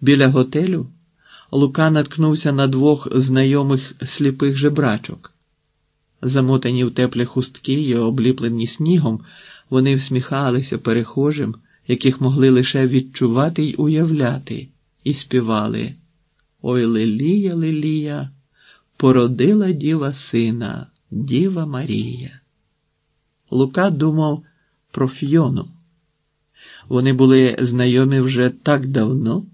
Біля готелю Лука наткнувся на двох знайомих сліпих жебрачок. Замотані в теплі хустки й обліплені снігом, вони всміхалися перехожим, яких могли лише відчувати й уявляти, і співали Ой Лилія, Лилія, породила діва сина, Діва Марія. Лука думав про Фйону. Вони були знайомі вже так давно.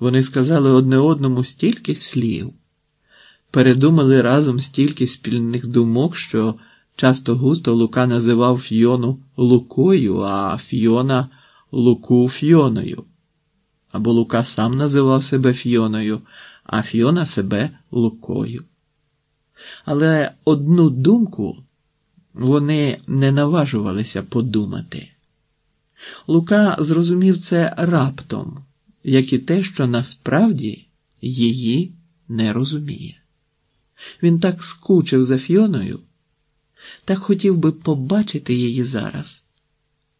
Вони сказали одне одному стільки слів, передумали разом стільки спільних думок, що часто густо Лука називав Фйону Лукою, а Фйона Луку Фйоною. Або Лука сам називав себе Фйоною, а Фйона себе Лукою. Але одну думку вони не наважувалися подумати. Лука зрозумів це раптом, як і те, що насправді її не розуміє. Він так скучив за Фіоною, так хотів би побачити її зараз,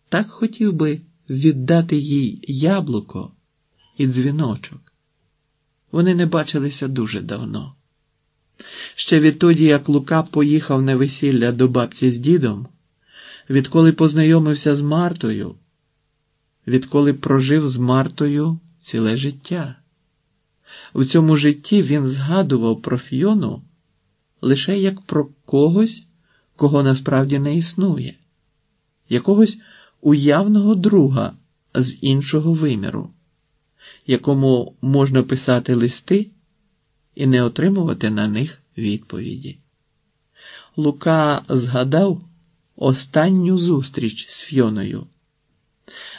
так хотів би віддати їй яблуко і дзвіночок. Вони не бачилися дуже давно. Ще відтоді, як Лука поїхав на весілля до бабці з дідом, відколи познайомився з Мартою, відколи прожив з Мартою ціле життя. У цьому житті він згадував про Фйону лише як про когось, кого насправді не існує, якогось уявного друга з іншого виміру, якому можна писати листи і не отримувати на них відповіді. Лука згадав останню зустріч з Фьоною.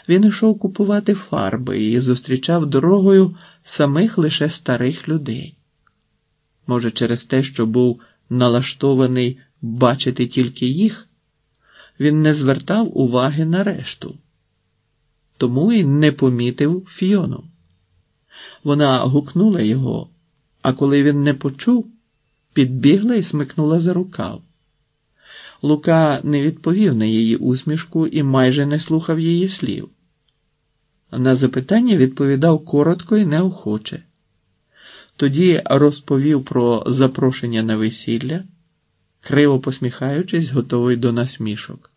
Він йшов купувати фарби і зустрічав дорогою самих лише старих людей. Може, через те, що був налаштований бачити тільки їх, він не звертав уваги на решту, тому і не помітив Фіону. Вона гукнула його, а коли він не почув, підбігла і смикнула за рукав. Лука не відповів на її усмішку і майже не слухав її слів. На запитання відповідав коротко і неохоче. Тоді розповів про запрошення на весілля, криво посміхаючись, готовий до насмішок.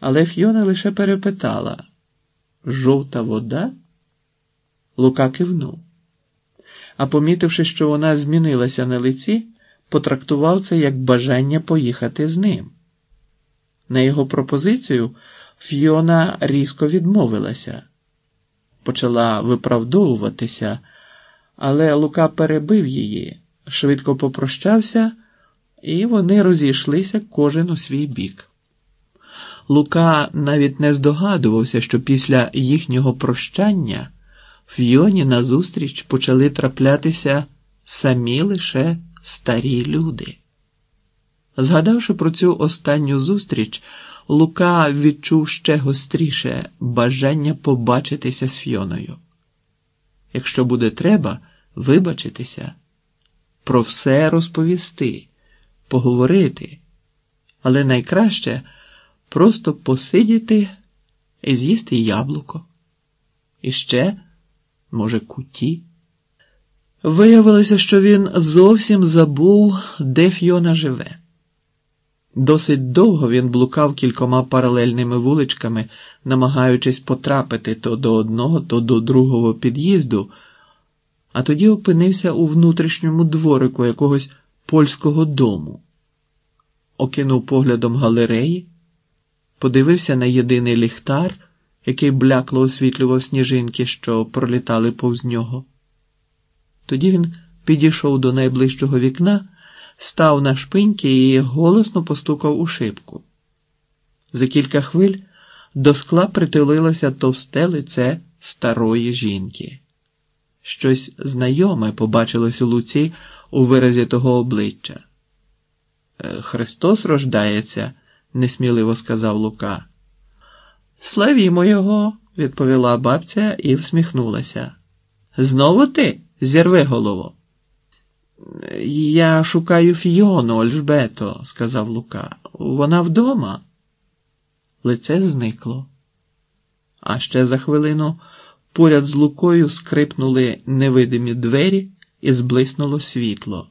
Але Фьона лише перепитала жовта вода? Лука кивнув. А помітивши, що вона змінилася на лиці, потрактував це як бажання поїхати з ним. На його пропозицію Фьона різко відмовилася, почала виправдовуватися, але Лука перебив її, швидко попрощався, і вони розійшлися кожен у свій бік. Лука навіть не здогадувався, що після їхнього прощання Фьоні назустріч почали траплятися самі лише старі люди. Згадавши про цю останню зустріч, Лука відчув ще гостріше бажання побачитися з Фьоною. Якщо буде треба, вибачитися, про все розповісти, поговорити, але найкраще просто посидіти і з'їсти яблуко. І ще, може, куті. Виявилося, що він зовсім забув, де Фьона живе. Досить довго він блукав кількома паралельними вуличками, намагаючись потрапити то до одного, то до другого під'їзду, а тоді опинився у внутрішньому дворику якогось польського дому, окинув поглядом галереї, подивився на єдиний ліхтар, який блякло освітлював сніжинки, що пролітали повз нього. Тоді він підійшов до найближчого вікна, став на шпиньки і голосно постукав у шибку. За кілька хвиль до скла притулилося товсте лице старої жінки. Щось знайоме побачилось у луці у виразі того обличчя. «Е, Христос рождається, несміливо сказав Лука. Славімо його, відповіла бабця і всміхнулася. Знову ти? Зірви голову. Я шукаю Фіону, Ольжбето, сказав Лука. Вона вдома. Лице зникло. А ще за хвилину Поряд з лукою скрипнули невидимі двері і зблиснуло світло.